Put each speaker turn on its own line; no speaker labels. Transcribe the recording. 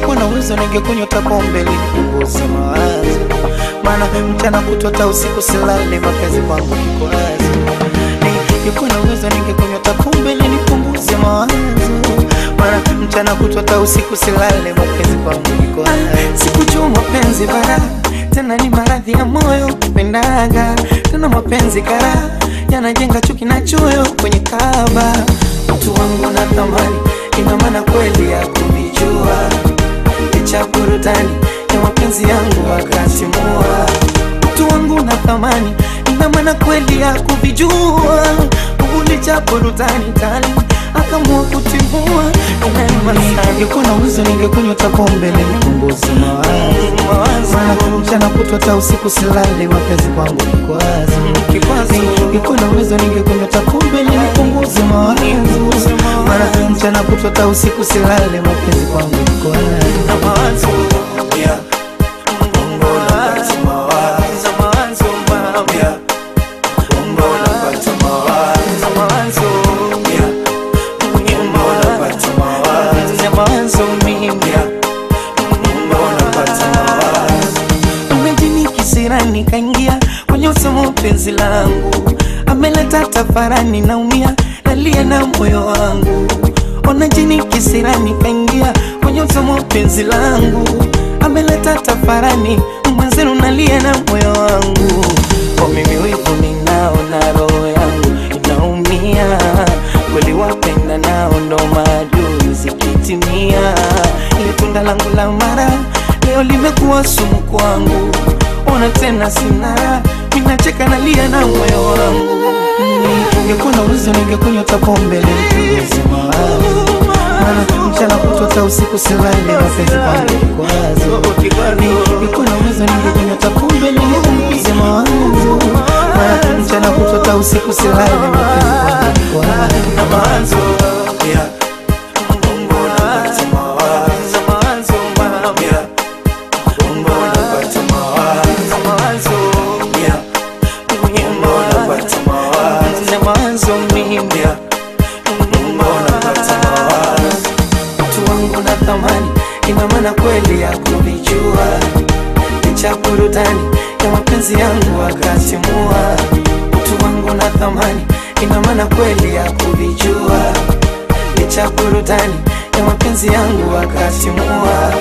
uwezo ningekunywa pombe ili nipunguze mawazo, maana mchana kutota usiku silale, mapenzi kwangu kikwazo. Ningekuwa na uwezo ningekunywa pombe ili nipunguze mawazo, maana mchana kutota usiku silale, mapenzi kwangu kikwazo. Sikujua mapenzi bara tena ni maradhi ya moyo pendaga tena mapenzi kara yanajenga chuki na choyo kwenye kaba. Mtu wangu na thamani ina maana kweli ya kuvijua burudani ya mapenzi yangu wakati mua. Mtu wangu na thamani ina maana kweli ya kuvijua. Licha burudani tani akamua kutimua. Ningekuwa na uwezo ningekunywa hata pombe nipunguze mawazo mchana kutwa ta usiku silale mapenzi kwangu kikwazo. Ningekuwa na uwezo ningekunywa hata pombe nipunguze mawazo kutwa hata usiku silale mapenzi kwangu kikwazo
Yeah. Unapata mawazo. Yeah. Unapata mawazo. Yeah. Unapata mawazo. Yeah. Unapata mawazo.
Umejini kisirani kaingia kwenye usomo penzi langu, ameleta tafarani, naumia nalia na moyo wangu. Ona jini kisirani kaingia kwenye utomo penzi langu, ameleta tafarani, mwenzenu nalia na moyo wangu. Kwa mimi wivu ninao na roho yangu inaumia, kweli wapenda nao ndo maadui zikitimia, ile tunda langu la mara leo limekuwa sumu kwangu, ona tena sinara minacheka nalia na moyo wangu. Ningekuwa na uwezo ningekunywa hata pombe mchana kutwa hata usiku silale, mapenzi kwangu kikwazo. Ningekuwa na uwezo pombe ili nipunguze mawazo, mchana kutwa hata usiku silale, mapenzi kwangu kikwazo.
Yeah.
Maana kweli ya kuvijua, licha burudani ya mapenzi yangu akatimua. Mtu wangu na thamani, inamana kweli ya kuvijua, licha burudani ya mapenzi yangu akatimua.